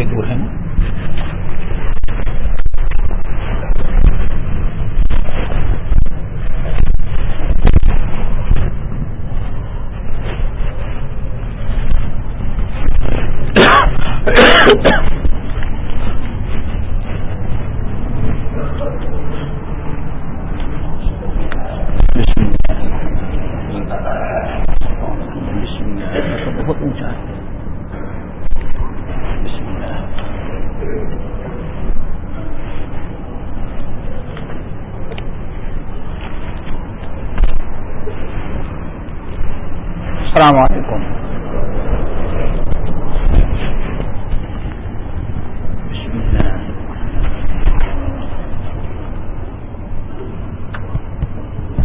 ہیں۔ دور ہے نا السلام علیکم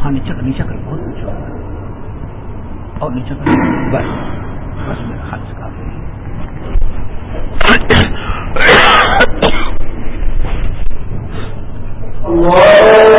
ہاں نیچے کر نیچے کر بہت اونچا اور نیچے کر بس بس میرا ہاتھ سے اللہ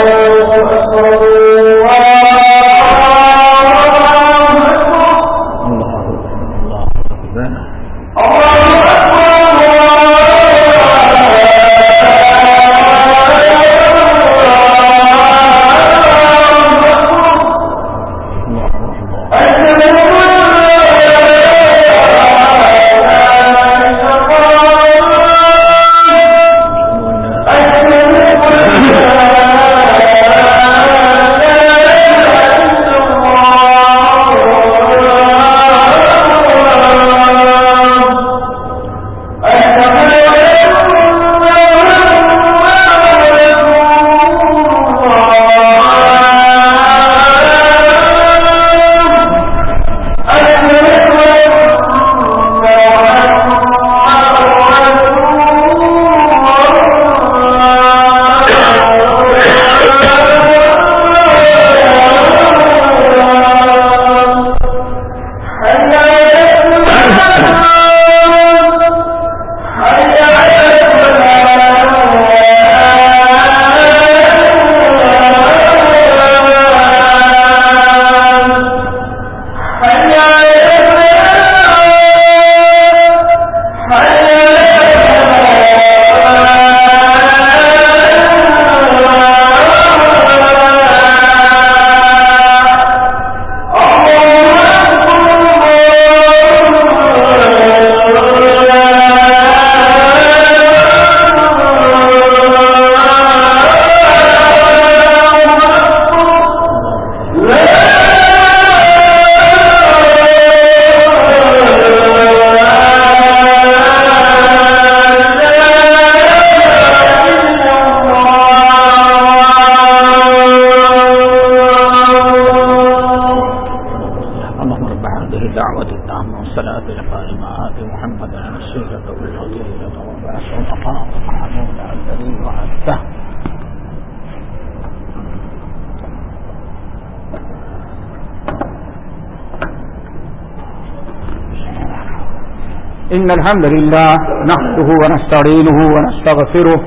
إن الحمد لله نحده ونستعينه ونستغفره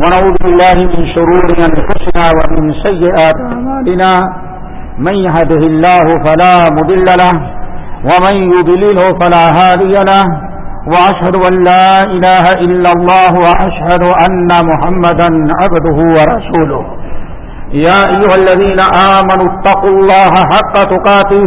ونعوذ بالله من شرور أنفسنا ومن سيئات أعمالنا. من يهده الله فلا مضل له ومن يضلله فلا هادي له. وأشهد أن لا إله إلا الله وأشهد أن محمدا عبده ورسوله. يا أيها الذين آمنوا اتقوا الله حق تقاته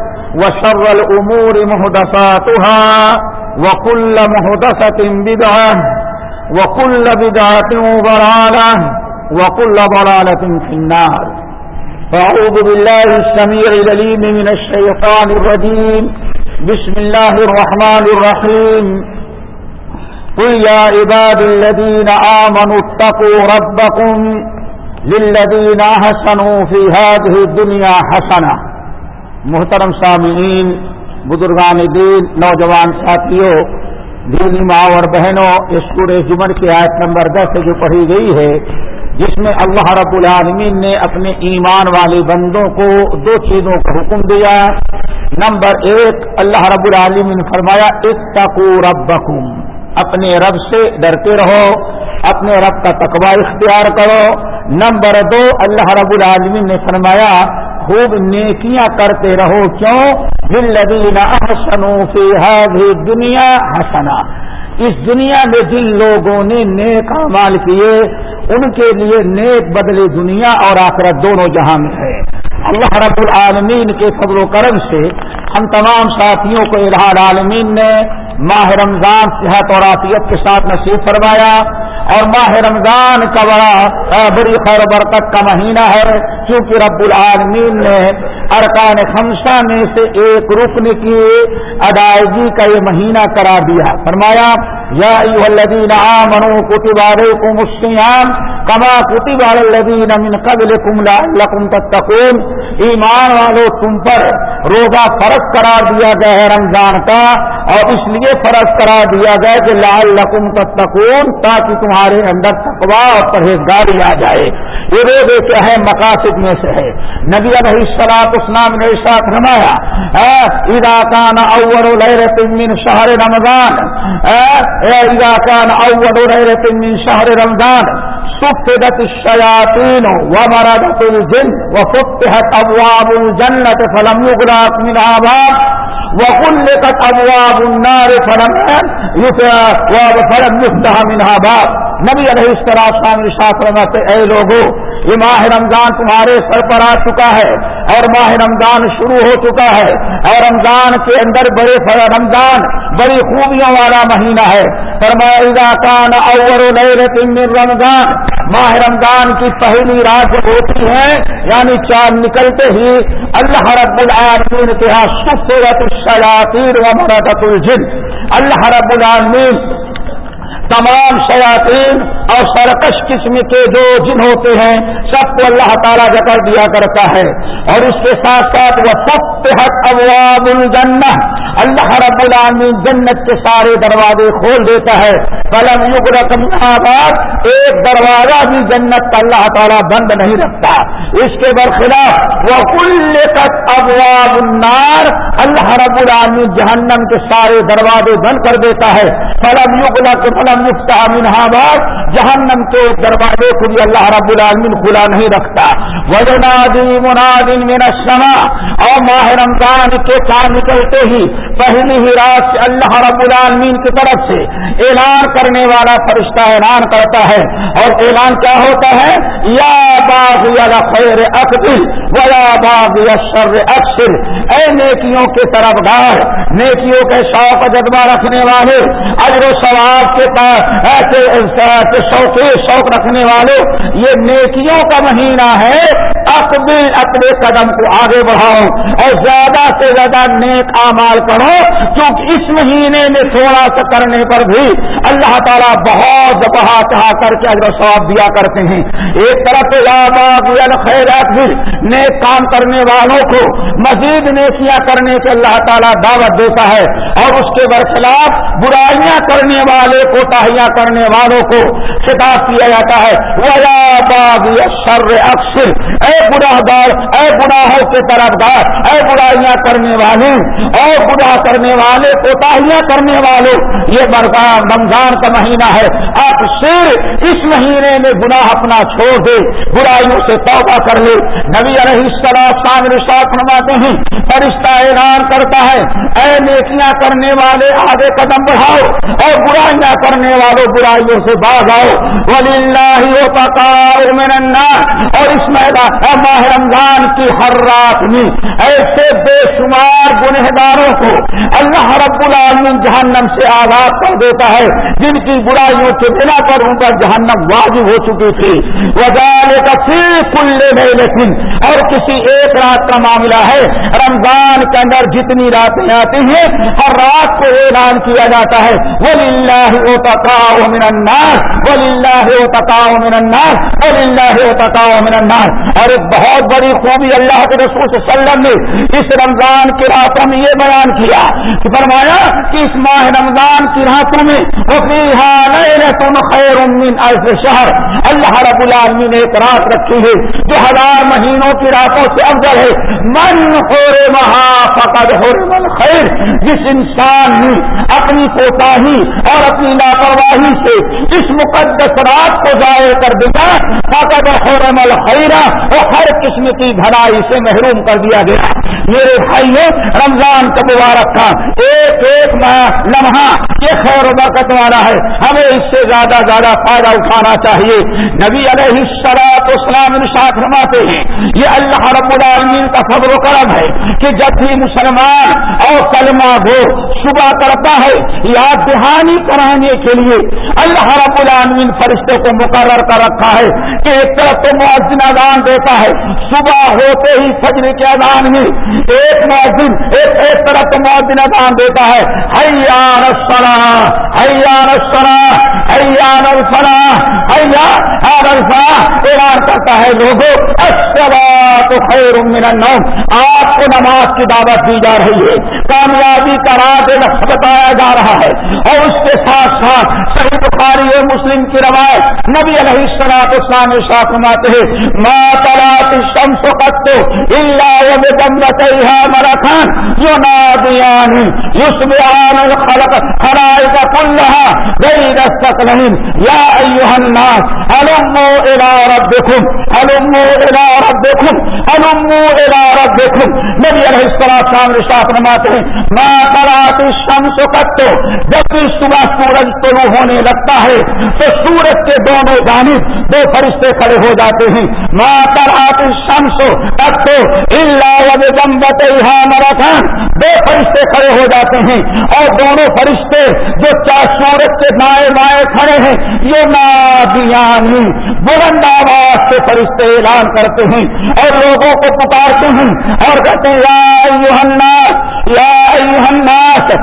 وشر الأمور مهدفاتها وكل مهدفة بدعة وكل بدعة ضرالة وكل ضلالة في النار. فأعوذ بالله السميع العليم من الشيطان الرجيم. بسم الله الرحمن الرحيم. قل يا عباد الذين آمنوا اتقوا ربكم للذين أحسنوا في هذه الدنيا حسنة محترم سامعین، بزرگان دین، نوجوان ساتھیوں، دینی ماں اور بہنوں، اس پورے جمن کی آیت نمبر دس جو پڑھی گئی ہے، جس میں اللہ رب العالمین نے اپنے ایمان والے بندوں کو دو چیزوں کا حکم دیا۔ نمبر ایک، اللہ رب العالمین فرمایا اتقو ربکم، اپنے رب سے ڈرتے رہو، اپنے رب کا تقوی اختیار کرو۔ نمبر دو، اللہ رب العالمین نے فرمایا خوب نیکیاں کرتے رہو۔ کیوں؟ دل احسنوا فی هذه دنیا حسنا۔ اس دنیا میں جن لوگوں نے نیک مال کیے، ان کے لیے نیک بدلے دنیا اور آخرت دونوں جہاں میں ہے۔ اللہ رب العالمین کے فضل و کرم سے ہم تمام ساتھیوں کو الہار عالمین نے ماہ رمضان صحت اور عافیت کے ساتھ نصیب فرمایا۔ اور ماہ رمضان کا بڑا بڑی خیر برکت کا مہینہ ہے، چونکہ رب العالمین نے ارکان خمسہ میں سے ایک رکن کی ادائیگی کا یہ مہینہ قرار دیا۔ فرمایا یا الذين آمنوا كتب عليكم الصيام کما كتب على الذين من قبلكم لعلكم تتقون. ایمان والو، تم پر روزہ فرض قرار دیا گیا ہے رمضان کا، اور اس لیے فرض قرار دیا گیا کہ لعلکم تتقون تاکہ تمہارے اندر تقوا اور پرہیزگاری آ جائے۔ یہ روزے کے اہم مقاصد میں سے ہے۔ نبی علیہ السلاط اسلام نے ساتھ رمایا ادا اراکان اول من شہر رمضان ادا اراکان اول من شہر رمضان، سفدت الشیاطین ومردت الجن وفتحت ابواب الجنت فلم يغلق من آباب وغلقت ابواب النار فلم فلم يفتح من آباب۔ نبی علیہ السلام شاہ فرماتے اے لوگوں یہ ماہ رمضان تمہارے سر پر آ چکا ہے اور ماہ رمضان شروع ہو چکا ہے اور رمضان کے اندر بڑے رمضان بڑی خوبیوں والا مہینہ ہے۔ فرمایا کان اور رمضان، ماہ رمضان کی پہلی رات جب ہوتی ہے یعنی چاند نکلتے ہی اللہ رب العالمین کے ہاں سفرت الشیاطین و مرتب الجن۔ اللہ رب العالمین تمام شیاطین اور سرکش قسم کے جو جن ہوتے ہیں، سب کو اللہ تعالیٰ جکڑ دیا کرتا ہے۔ اور اس کے ساتھ ساتھ وہ سب ابواب الجنہ اللہ رب العالمین جنت کے سارے دروازے کھول دیتا ہے۔ قلم یگ رقم آباد ایک دروازہ بھی جنت کا اللہ تعالیٰ بند نہیں رکھتا۔ اس کے برخلاف وہ کل تک ابواب النار۔ اللہ رب العالمین جہنم کے سارے دروازے بند کر دیتا ہے۔ قلم یگ مختہ منہ آباد جہنم کے دروازے کو بھی اللہ رب العالمین کھلا نہیں رکھتا۔ وجنادی منادن من السماء۔ اور ماہ رمضان کے چار نکلتے ہی پہلی ہی رات سے اللہ رب العالمین کی طرف سے اعلان کرنے والا فرشتہ اعلان کرتا ہے۔ اور اعلان کیا ہوتا ہے؟ یا باغ یا خیر اکبل و یا باغ یا شر اکثر۔ اے نیکیوں کے طرف گار نیکیوں کے شوق جذبہ رکھنے والے، اجر و ثواب کے پاس ایسے شوق شوق رکھنے والے، یہ نیکیوں کا مہینہ ہے۔ اپنے اپنے قدم کو آگے بڑھاؤ اور زیادہ سے زیادہ نیک امال کرو کیونکہ اس مہینے میں تھوڑا سا کرنے پر بھی اللہ تعالیٰ بہت بہا چاہ کر کے اگر ثواب دیا کرتے ہیں۔ ایک طرف خیرات بھی نیک کام کرنے والوں کو مزید نیکیاں کرنے کے اللہ تعالیٰ دعوت دیتا ہے اور اس کے برخلاف برائیاں کرنے والے کو کرنے والوں کو خطاب کیا جاتا ہے شر اکثر اے برا دار اے گناہوں کے طرف دار اے برائیاں کرنے والے اور برا کرنے والے، کوتاہیاں کرنے والے، یہ رمضان کا مہینہ ہے۔ آپ صرف اس مہینے میں گناہ اپنا چھوڑ دے، برائیوں سے توبہ کر لے۔ نبی علیہ السلام شامل ساتھ فرماتے ہیں، فرشتہ اعلان کرتا ہے، اے نیکیاں کرنے والے، آگے قدم بڑھاؤ اور برائیاں کرنے والوں برائیوں سے باغ آؤ۔ من النار اور اس میدان ماہ رمضان کی ہر رات میں ایسے بے شمار گنہداروں کو اللہ رب العالمین جہنم سے آزاد کر دیتا ہے، جن کی برائیوں کے بنا پر ان پر جہنم واجب ہو چکی تھی۔ وجالے کا صرف کلے نہیں لیکن اور کسی ایک رات کا معاملہ ہے، رمضان کے اندر جتنی راتیں آتی ہیں، ہر رات کو اعلان کیا جاتا ہے۔ وہ لاہ من النار وہ لاہ او تکاؤ من النار وہ لاہ او تکاؤ من النار۔ اور ایک بہت بڑی خوبی اللہ کے رسول صلی اللہ علیہ وسلم نے اس رمضان کی راتوں میں یہ بیان کیا کہ فرمایا کہ اس ماہ رمضان کی راتوں میں تم خیر شہر اللہ رب العالمین نے ایک رات رکھی ہے جو ہزار مہینوں کی راتوں سے افضل ہے۔ من ہو رے مہا فقد ہو من خیر جس انسان نے اپنی کوتاہی اور اپنی لاپرواہی سے اس مقدس رات کو ضائع کر دیا، فقد خورم رے اور وہ ہر قسم کی بھلائی سے محروم کر دیا گیا۔ میرے بھائیوں رمضان کا مبارک تھا۔ ایک ایک لمحہ، یہ خیر و برکت والا ہے۔ ہمیں اس سے زیادہ زیادہ فائدہ اٹھانا چاہیے۔ نبی علیہ السلاط اسلام نشاط فرماتے ہیں، یہ اللہ رب العالمین کا فضل و کرم ہے کہ جب بھی مسلمان اور کلمہ ہو صبح کرتا ہے، یاد دہانی کرانے کے لیے اللہ رب العالمین فرشتے کو مقرر کر رکھا ہے کہ ایک طرف تو معذن اذان دیتا ہے۔ صبح ہوتے ہی فجر کے اذان میں ایک معذن ایک ایک طرف تو معذن اذان دیتا ہے۔ حیان الصلاح حیان الصلاح، حیان الفلاح حیان الفلاح اعلان کرتا ہے لوگوں، الصلاۃ خیر من النوم۔ آپ کو نماز کی دعوت دی جا رہی ہے۔ کامیابی کا راز بتایا جا رہا ہے اور اس کے ساتھ ساتھ صحیح بخاری مسلم کی روایت نبی علیہ السلاط اسلام شاہ فرماتے ہیں ماں تلاط شمس قطو اللہ بمبتیہا مرکان ینادیان یسبعان الخلق خلائق کلها بید السقلین یا ایوہ الناس علمو الى ربکم علمو الى ربکم علمو الى ربکم نبی علیہ السلام شام شاہ فرماتے ہیں ماں تلاط شمس قطو جب صبح سورج طلوع ہونے لگتا ہے تو سورج کے دونوں جانب دو فرشتے کھڑے ہو جاتے ہیں۔ ماں تلاط شمس قطو مراتھان دو فرشتے کھڑے ہو جاتے ہیں اور دونوں فرشتے جو چار سورج کے دائیں بائیں کھڑے ہیں، یہ نادیانی بلند آواز سے فرشتے اعلان کرتے ہیں اور لوگوں کو پکارتے ہیں۔ اور کہتے ہیں، یا الناس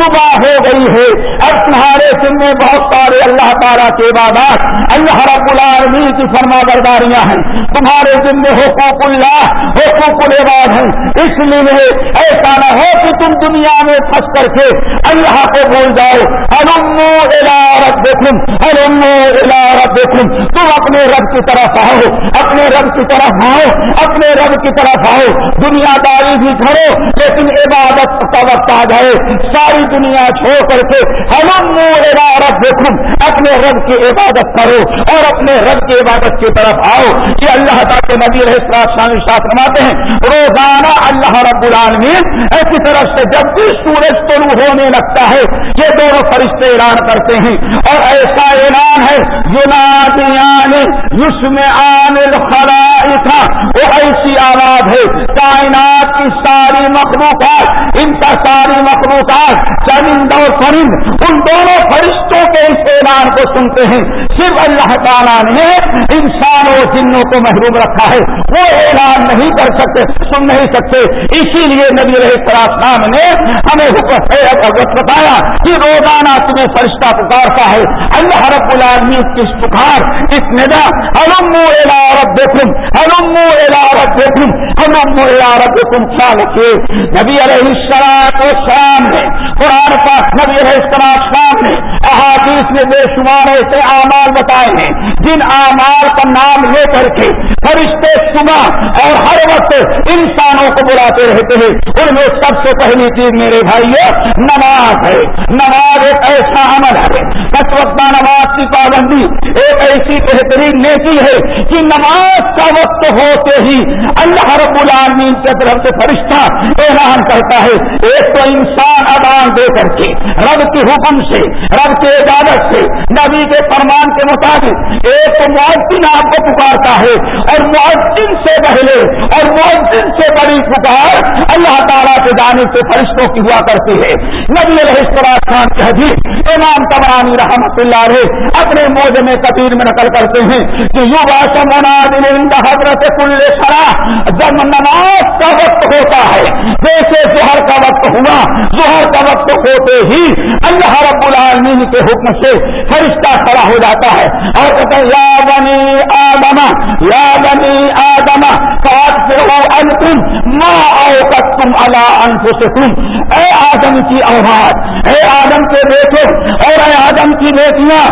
صبح ہو گئی ہے اب تمہارے سن میں بہت سارے اللہ تعالیٰ کے عبادات، اللہ رب العالمین کی فرما برداریاں ہیں، تمہارے دن میں حقوق اللہ، حقوق العباد ہیں، اس لیے ایسا نہ ہو کہ تم دنیا میں پھنس کر کے اللہ کو بول جاؤ۔ ہلو رب دیکھوں ہلو رب دیکھوں تم اپنے رب کی طرف آؤ، اپنے رب کی طرف آؤ، اپنے رب کی طرف آؤ۔ دنیا کا داری بھی کرو لیکن عبادت کا وقت آ جائے۔ ساری دنیا چھوڑ کر کے ہلو رب دیکھوں اپنے رب کی عبادت کرو اور اپنے رب کی عبادت کی طرف آؤ۔ کہ اللہ تعالیٰ نبی رہے شاہ فرماتے ہیں، روزانہ اللہ رب العالمین ایسی طرف سے جب بھی سورج طلوع ہونے لگتا ہے، یہ دونوں فرشتے اعلان کرتے ہیں۔ اور ایسا اعلان ہے یونادیان یسم یعنی عامل خرائی تھا وہ ایسی آواز ہے، کائنات کی ساری مخلوقات، ان کا ساری مخلوقات چرند اور فرند، ان دونوں فرشتوں کے اس اعلان کو سنتے ہیں۔ صرف اللہ تعالیٰ نے انسان اور جنوں کو محروم رکھا ہے، وہ اعلان نہیں کر سکتے، سن نہیں سکتے۔ اسی لیے نبی رہے نے ہمیں حکم بتایا کہ روزانہ تمہیں فرشتہ پکارتا ہے۔ اللہ رب العالمین کی پکار اس ندا ہلوم رب دیکھوں ہلوم رب دیکھوں ہلوم رب دیکھوں کیا لکھے نبی علیہ السلام کو شام نے قرآن پاک نبی علیہ السلام شام نے احادیث میں بے شمار ایسے اعمال بتائے ہیں، جن اعمال کا نام لے کر کے فرشتے صبح اور ہر وقت انسانوں کو رہتے ہیں۔ ان میں سب سے پہلی چیز میرے بھائی نماز ہے۔ نماز ایک ایسا عمل ہے۔ پس وقت نماز کی پابندی، ایک ایسی بہترین نیکی ہے کہ نماز کا وقت ہوتے ہی اللہ رب العالمین کی طرف سے فرشتہ اعلان کرتا ہے، ایک تو انسان ادان دے کر کے، رب کے حکم سے، رب کے عبادت سے، نبی کے فرمان کے مطابق ایک تو معذن آپ کو پکارتا ہے۔ اور معذن سے پہلے، اور معذن سے بڑی پکار اللہ تعالیٰ کے جانے سے فرشتوں کی ہوا کرتی ہے۔ نبی علیہ خان کی حدیث، امام تبرانی رحمت اللہ علیہ اپنے موج میں کبیر میں نقل کرتے ہیں کہ یو باشم حضرت کل شرح جب نماز کا وقت ہوتا ہے، جیسے زہر کا وقت ہوا زہر کا وقت ہوتے ہی اللہ رب العالمین کے حکم سے فرشتہ کھڑا ہو جاتا ہے۔ اور کہتے ہیں، یا بنی آدما یا بنی آدما ہو انتم ماں اوقت تم اللہ انف سے تم اے آدم کی آواز اے آدم کے بیٹے اور اے آدم کی بیٹیاں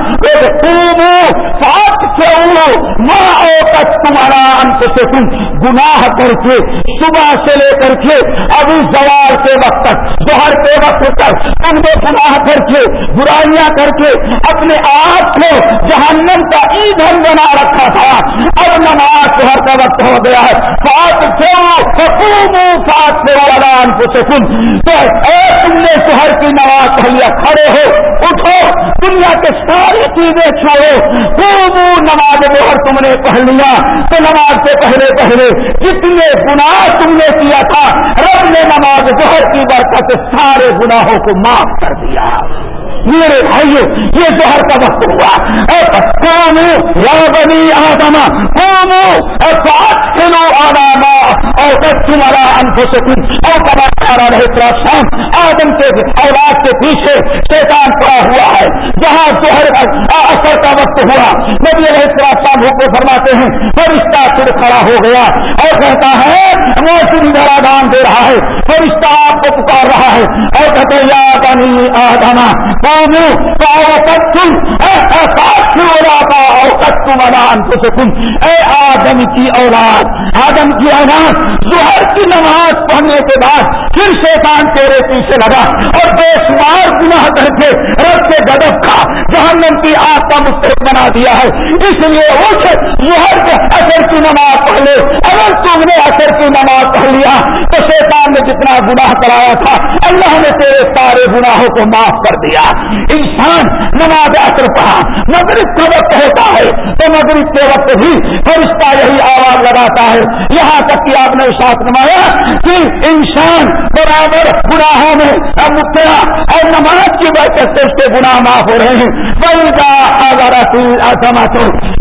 ساتھ سے ماں اوقت تمہارا انت سے تم گناہ کر کے، صبح سے لے کر کے ابھی زوال کے وقت تک، دوہر کے وقت تک تم نے گناہ کر کے، برائیاں کر کے، اپنے آپ کو جہنم کا ایندھن بنا رکھا تھا۔ اب نماز شہر کا وقت ہو گیا ہے۔ سات سات سے آرام کو سکون تو اے تم نے شہر کی نماز پہلے کھڑے ہو، اٹھو، دنیا کے ساری چیزیں چھوڑو۔ خوب نماز بہر تم نے پڑھ لیا۔ تو نماز سے پہلے پہلے جتنے گناہ تم نے کیا تھا، رب نے نماز بہر کی برکت سارے گناہوں کو معاف کر دیا۔ میرے بھائیو، یہ جوہر کا وقت ہوا۔ کون یا بنی آدما کون سات کلو آداما اور تم والا انفسکم۔ اور کبا سارا رہے شام، آدم کے اولاد کے پیچھے شیطان پڑا ہوا ہے۔ جہاں جوہر اثر کا وقت ہوا، نبی علیہ السلام کو فرماتے ہیں، فرشتہ پھر کھڑا ہو گیا اور کہتا ہے، وہ سندرا دان دے رہا ہے، فرشتہ آپ کو پکار رہا ہے۔ اور کہتے یا بنی آدما اے آدم کی اولاد، آدم کی اولاد ظہر کی نماز پڑھنے کے بعد پھر شیطان تیرے پیچھے لگا اور بے شمار گناہ کر کے رب کے گدب کا جہنم کی آگ کا مستحق بنا دیا ہے۔ اس لیے اس ظہر کے اثر کی نماز پڑھ لے۔ اگر تم نے اثر کی نماز تو شیطان نے جتنا گناہ کرایا تھا، اللہ نے تیرے سارے گناہوں کو معاف کر دیا۔ انسان نماز اثر پڑھا مغرب کا وقت ہوتا ہے تو مغرب کے وقت بھی فرشتہ یہی آواز لگاتا ہے۔ یہاں تک کہ آپ نے ساتھ نمایا کہ انسان برابر گناہوں میں مبتلا اور نماز کی برکت سے اس کے گناہ معاف ہو رہے ہیں۔ بل کا اگر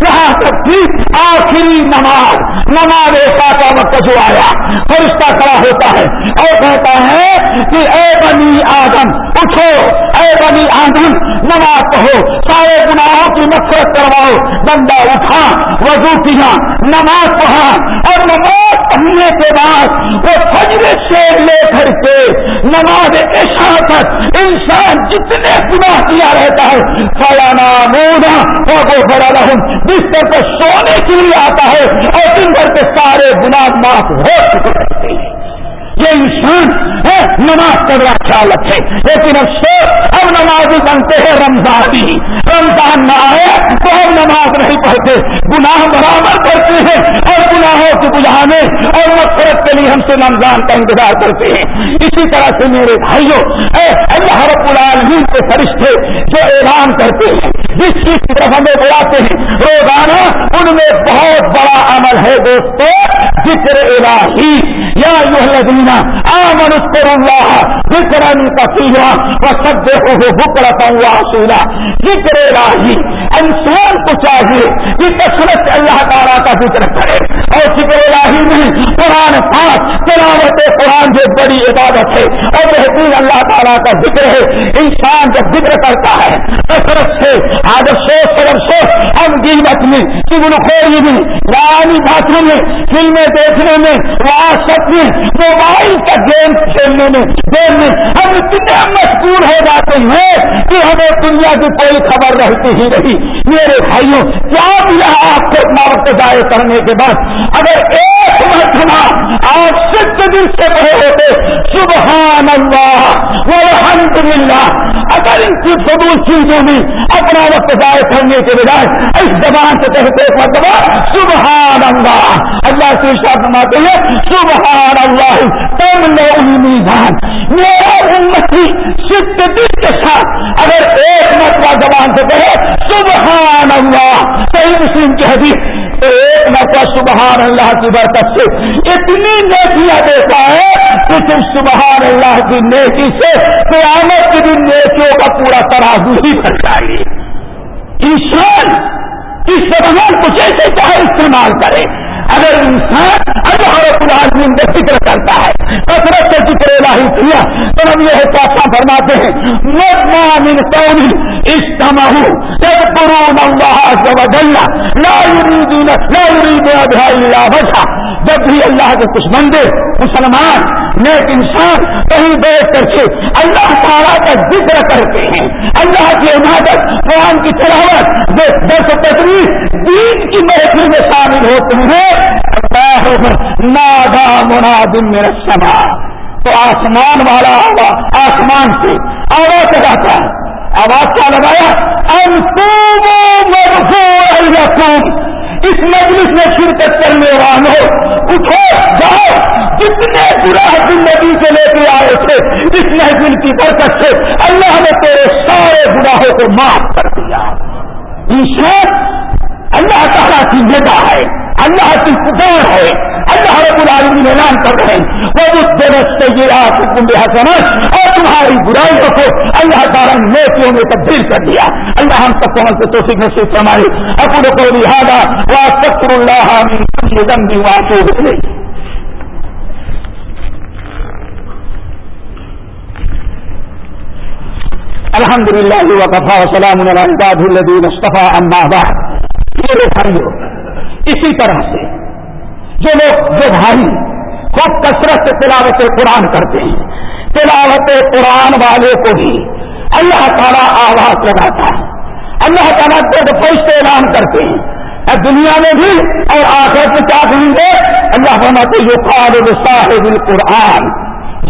یہاں تک کہ آخری نماز نماز ایسا کا وقت جو آیا، فرشتہ کھڑا ہوتا ہے۔ اور کہتا ہے کہ اے بنی آدم، اٹھو۔ اے بنی آدم، نماز پڑھو۔ سارے گناہوں کی نفرت کرواؤ۔ بندہ اٹھا، وضو کیا، نماز پڑھا۔ اور نماز پڑھنے کے بعد وہ فجر سے لے کر کے نماز ایسا تک انسان جتنے گناہ کیا رہتا ہے، فلانا مونا وہ بڑا رہوں بستر پہ سونے کے لیے آتا ہے اور دن بھر کے سارے گناہ معاف ہو چکے رہتے ہیں۔ یہ انسان ہے نماز کا بڑا خیال رکھے۔ لیکن افسوس اب نمازی بنتے ہیں رمضان بھی رمضان نہ آئے تو ہم نماز نہیں پڑھتے۔ گناہ برابر کرتے ہیں اور گناہوں کو بجھانے اور مفرت کے لیے ہم سے رمضان کا انتظار کرتے ہیں۔ اسی طرح سے میرے بھائیوں اللہ رب العالمین کے فرشتے جو اعلان کرتے ہیں، جس چیز کی طرف ہمیں بلاتے ہیں، روزانہ ان میں بہت بڑا عمل ہے دوستوں ذکر الہی، یا یہ آمن اسکر اللہ ذکرانی کثیرا و سب ہو بکرتا ہوا سیلا ذکر الہی، انسان کو چاہیے کہ کثرت اللہ تعالیٰ کا ذکر کرے۔ اور ذکر الہی میں قرآن پاک، تلاوت قرآن جو بڑی عبادت ہے۔ اور بہترین اللہ تعالیٰ کا ذکر ہے۔ انسان جب ذکر کرتا ہے کثرت سے، آج سوچ اگر سوچ ہم گیمت میں سگن خوری میں رانی باتوں میں، فلمیں دیکھنے میں واسط میں، موبائل کا گیم کھیلنے میں، گیم میں ہم اتنے مشہور ہو جاتے ہیں کہ ہمیں دنیا کی کوئی خبر رہتی ہی رہی میرے بھائیوں، کیا بھی آپ کو اتنا وقت ضائع کرنے کے بعد اگر ایک مرتبہ آپ سچ دل سے رہے ہوتے سبحان اللہ الحمد للہ اگر ان کی فضول چیزوں میں اپنا وقت ضائع کرنے کے بجائے اس زبان سے کہتے مرتبہ سبحان اللہ اللہ سے شاہ فرماتے ہیں سبحان اللہ تم نے میزان۔ میرا امتی صرف دل کے ساتھ اگر ایک مرتبہ زبان سے کہے سبحان اللہ صحیح مسلم کی حدیث ایک مرتبہ سبحان اللہ کی برکت سے اتنی نیکیاں دیتا ہے کہ تم سبحان اللہ کی نیکی سے قیامت کی دن نیکیوں کا پورا ترازو ہی کر جائے۔ انسان اس سبحان کو جیسے چاہے استعمال کرے۔ اگر انسان اللہ رب العالمین کا ذکر کرتا ہے کثرت سے ذکر الہی کیا تو ہم یہ کیسا فرماتے ہیں من قوم استمعوا يذكرون الله عز وجل، لا يريدون لا يريد بها الا وجهه جب بھی اللہ کے کچھ بندے، مسلمان، نیک انسان کہیں بیٹھ کر کے اللہ تعالیٰ کا ذکر کرتے ہیں، اللہ کی عمادت قرآن کی تلاوت دس تدریس دین کی محفل میں شامل ہوتے ہیں نادا منادم میرا سما۔ تو آسمان والا آسمان سے آواز لگاتا۔ ہے آواز کیا لگایا؟ اس مجلس میں شرکت کرنے والوں اٹھو، جاؤ۔ جتنے گناہ زندگی سے لے کے آئے تھے، اس محفل کی برکت سے اللہ نے تیرے سارے گناہوں کو معاف کر دیا۔ انسان اللہ تعالیٰ کی نگاہ ہے۔ اللہ کی پکار ہے۔ اللہ رب العالمین اعلان کر رہے ہیں۔ وہ اس جگہ سے یہ آپ حسن اور تمہاری برائیوں کو اللہ تعالیٰ نیکیوں میں تبدیل کر دیا۔ اللہ ہم سب کو ہم سے توفیق نصیب فرمائی اپنے کو لہٰذا واسطر اللہ بھی واسو الحمد للہ وقفا وسلام الدین مصطفیٰ اما میرے بھائیوں اسی طرح سے جو لوگ جو بھائی خوب کثرت سے تلاوت قرآن کرتے ہیں، تلاوت قرآن والے کو بھی اللہ تعالیٰ آواز لگاتا ہے۔ اللہ تعالیٰ کو فرشتے اعلان کرتے ہیں، اور دنیا میں بھی اور آخر میں کیا کہیں گے؟ اللہ فرماتے جو قابل صاحب القرآن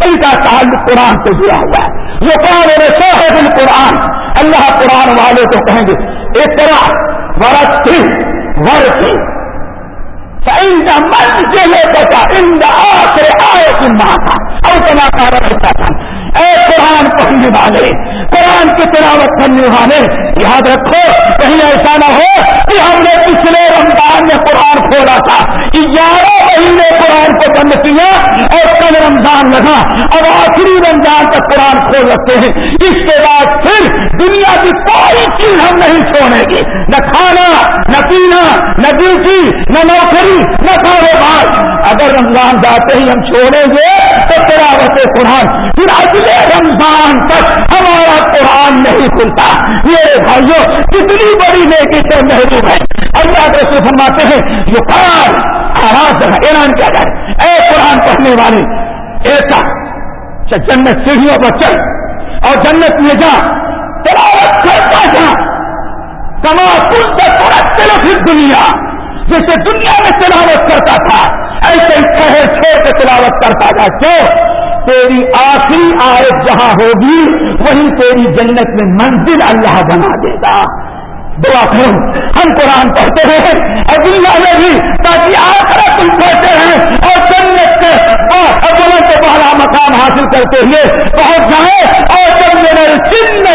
ان کا تعلق قرآن سے جڑا ہوا ہے۔ جو قابل صاحب القرآن، اللہ قرآن والے کو کہیں گے، ایک طرح ورت تھی تھی۔ ان کا مرد کے لے بچا ان آخر آئے کی اور کما کارا رہتا تھا اے قرآن پڑھنے والے، قرآن کی تلاوت کرنے والے، یاد رکھو، کہیں ایسا نہ ہو کہ ہم نے پچھلے رمضان میں قرآن کھولا تھا گیارہ مہینے قرآن کو بند کیا اور کل رمضان لگا اور آخری رمضان تک قرآن کھول رکھتے ہیں۔ اس کے بعد پھر دنیا کی کوئی چیز ہم نہیں چھوڑیں گے۔ نہ کھانا، نہ پینا، نہ ڈیوٹی، نہ نوکری، نہ کاروبار۔ اگر رمضان جاتے ہی ہم چھوڑیں گے تو تلاوت قرآن، پھر اگلے رمضان تک ہمارا قرآن نہیں کھلتا۔ میرے بھائیوں، کتنی بڑی نیکی سے محروم ہے اللہ کے سے فرماتے ہیں یہ کار آواز اعلان کیا جائے۔ اے قرآن پڑھنے والے ایسا جنت سیڑھیوں پر چل اور جنت میں جا، تلاوت کرتا جا۔ کما کل تک دنیا جیسے دنیا میں تلاوت کرتا تھا، ایسے شہر چھوڑ کے تلاوت کرتا تھا۔ کیوں تیری آخری آیت جہاں ہوگی وہی تیری جنت میں منزل اللہ بنا دے گا۔ دعا کرو، ہم قرآن پڑھتے ہیں، اور دنیا میں بھی، تاکہ آخر تم پڑھتے ہیں، اور جنت کے اور کے بالا مقام حاصل کرتے ہوئے پہنچ جائیں، اور جب میرے چند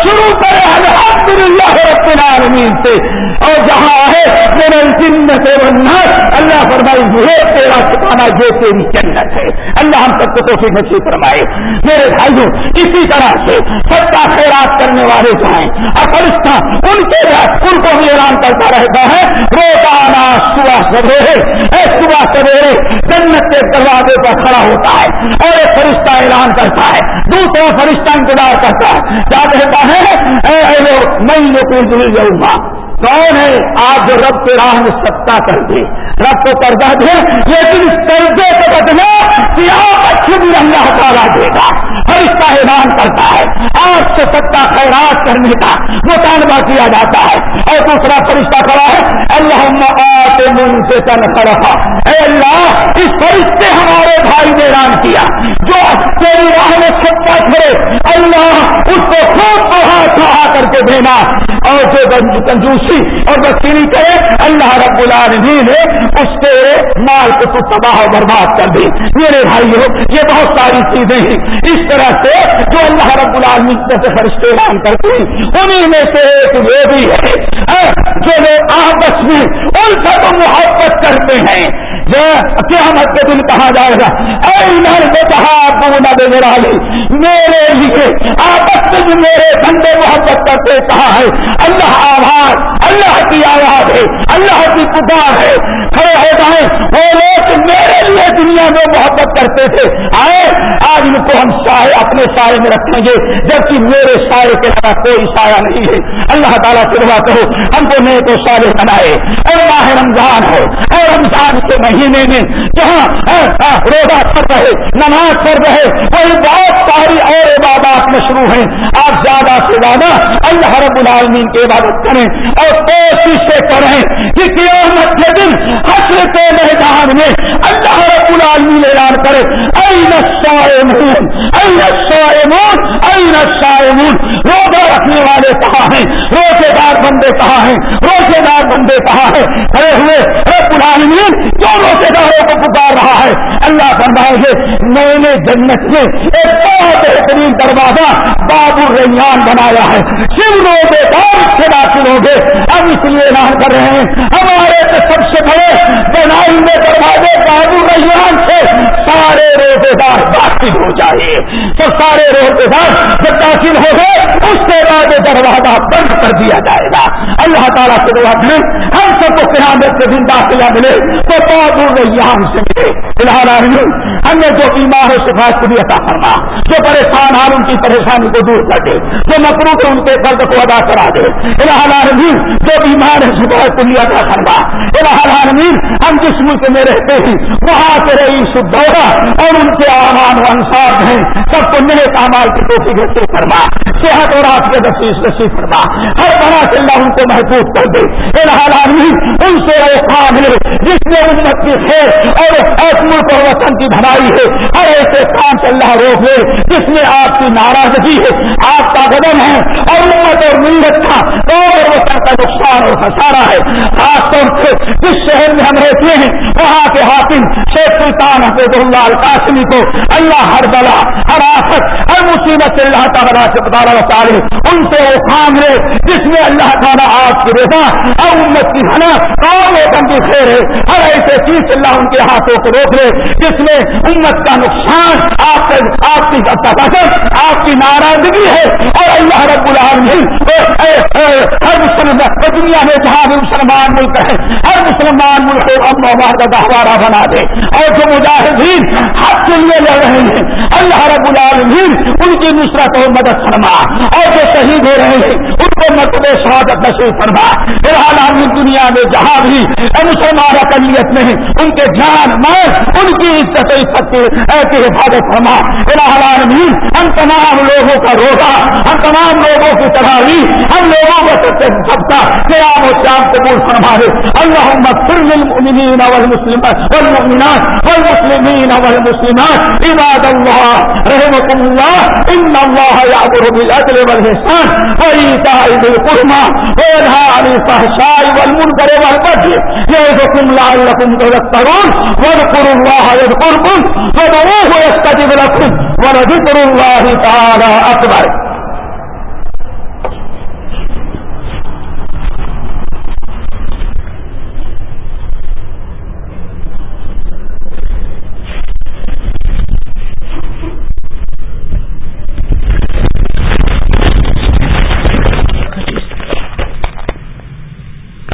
شروع کرے الحمد للہ رب العالمین سے۔ اور جہاں ہے، میرے جنت بننا اللہ فرمائی، مجھے تیرا ٹھکانا یہ تیری جنت ہے۔ اللہ ہم سب کو توفیق نصیب فرمائے۔ میرے بھائیوں، اسی طرح سے سب کا خیرات کرنے والے جو ہیں افرستہ ان کے ان کو بھی اعلان کرتا رہتا ہے۔ روزانہ صبح سویرے صبح سویرے، جنت کے دروازے پر کھڑا ہوتا ہے۔ اور ایک فرشتہ اعلان کرتا ہے۔ دوسرا فرشتہ انتظار کرتا ہے۔ کیا کہتا ہے؟ اے لوگ میں نوکری جل جاؤں گا کون ہے آپ جو رب کے راہ میں ستا کر دے رب کو قرضہ دے، لیکن اس قرضے کے بدلے اچھی بھی اللہ تعالیٰ دے گا۔ فرشتہ اعلان کرتا ہے۔ آپ سے ستا خیرات کرنے کا مطالبہ کیا جاتا ہے۔ اور دوسرا فرشتہ کھڑا ہے اللہ آتے من سے تن خرفا اے اللہ، اس فرشتے ہمارے بھائی نے اعلان کیا۔ جو تیری راہ میں چھپا کھڑے اللہ اس کو خوب بہا چڑھا کر کے دینا اور جو کنجوسی اور بسیری کرے اللہ رب العالمین نے اس کے مال کو تو تباہ و برباد کر دی۔ میرے بھائی ہو یہ بہت ساری چیزیں ہیں۔ اس طرح سے جو اللہ رب العالمین سے فرشتے اعلان کرتے ہیں انہیں میں سے ایک وہ بھی ہے جو لوگ آپس میں ان سے تو محبت کرتے ہیں۔ قیامت کے دن کہا جائے گا؟ اے کہا میرے لیے آپس میں جو میرے بندے محبت کرتے کہا ہے؟ اللہ آباد اللہ کی آواز ہے، اللہ کی پکار ہے۔ کھڑے ہو جائیں، وہ لوگ میرے لیے دنیا میں محبت کرتے تھے۔ آئے، آج ان کو ہم سائے، اپنے سائے میں رکھیں گے، جبکہ میرے سائے کے علاوہ کوئی سایہ نہیں ہے۔ اللہ تعالیٰ سے دعا کرو، ہم کو نئے تو سارے بنائے۔ اور ماہ رمضان ہو اور رمضان کے مہینے میں جہاں روزہ پڑ رہے، نماز پڑھ رہے کوئی بہت ساری اور عبادات میں شروع ہیں۔ آپ زیادہ سے زیادہ اللہ رب العالمین کی عبادت کریں اور کوشش سے کریں کہ قیامت کے دن حسر کے میدان میں اللہ رب العالمین اعلان کرے این الصائمون؟ این الصائمون؟ این الصائمون؟ روزہ رکھنے والے کہاں ہیں؟ روزے دار بندے کہاں ہیں؟ روزے دار بندے کہاں ہیں؟ کھڑے ہوئے رب العالمین کیوں روزے داروں کو پکار رہا ہے؟ اللہ فرمائیں گے میں نے جنت میں ایک بہت بہترین دروازہ باب الریان بنایا ہے۔ صرف روزے دار سے داخل ہو گئے ہم اس لیے اعلان کر رہے ہیں، ہمارے سب سے بڑے بنائی میں دروازے باب الریان سے سارے روزے دار داخل ہو جائے۔ تو سارے روزے دار جب داخل ہو گئے، اس کے بعد دروازہ بند کر دیا جائے گا۔ اللہ تعالیٰ سے دعا کریں ہم سب کو قیامت کے دن داخلہ ملے، تو باب الریان سے ملے۔ فی الحال ہم نے جو بیمار ہے سفارش کو بھی عطا فرما، جو پریشان ہیں ان کی پریشانی کو دور کر دے، جو مکرو کے ان کے قرض کو ادا کرا دے۔ العالمین، جو بیمار ہے سفارش کو بھی عطا فرما۔ العالمین، ہم جس ملک میں رہتے ہیں وہاں کے رئیس الدورہ اور ان کے اعمال و انصار ہیں۔ سب کو میرے کامال کی ٹوپی گھٹے فرما۔ صحت اور آپ کے دستیش نصیب فرما۔ ہر طرح سے اللہ ان کو محفوظ کر دے۔ العالمین، ان سے وہ کام ہے، جس میں امت کی خیر اور ملک اور وطن کی بھلائی ہے۔ ہر ایسے کام سے اللہ روک لے۔ جس میں آپ کی ناراضگی ہے، آپ کا قدم ہے اور امت اور ملت کا اور وطن کا نقصان اور خسارا ہے۔ خاص طور سے جس شہر میں ہم رہتے ہیں، وہاں کے حاکم شیخ سلطان حفیظ اللہ القاسمی کو اللہ ہر بلا، ہر آفت، ہر مصیبت سے اللہ تعالیٰ سے ان سے وہ کام ہے جس میں اللہ تعالیٰ آپ کی رضا اور امت کی بنا اور وطن کی خیر ہے۔ ہر ایسے چیز اللہ ان کے ہاتھوں کو روک لے جس میں امت کا نقصان آپ آپ کی آپ کی ناراضگی ہے۔ اور اللہ رب العالمین ہر مسلمان دنیا میں جہاں بھی مسلمان ملک ہے، ہر مسلمان ملک کو ام وبار کا گہوارہ بنا دے۔ اور جو مجاہدین حق کے لیے لڑ رہے ہیں، اللہ رب العالمین ان کی نصرت اور مدد فرما اور جو شہید ہو رہے ہیں ان کو مرتبہ شہادت نصیب فرما فی الحال ہم دنیا میں جہاں بھی مسلمان اقلیت میں ان کے جان، مال، ان کی عزت عزت ایسی حفاظت فرما۔ فی الحال ہم تمام لوگوں کا روزہ، ہم تمام لوگوں کی تباہی، ہم لوگوں کو سب سب کا قیام و شام قبول فرما دے۔ اللہ مغفر للمؤمنین والمسلمات والمؤمنات، والمسلمین والمسلمات۔ عباد اللہ رحمكم الله ان الله يعبر بالعدل والحسان وإيتاء ذي وينهى عن الفحشاء والمنكر والبغي يعظكم لعلكم تذكرون واذكروا الله يذكركم فدعوه يستجب لكم ولذكر الله تعالى أكبر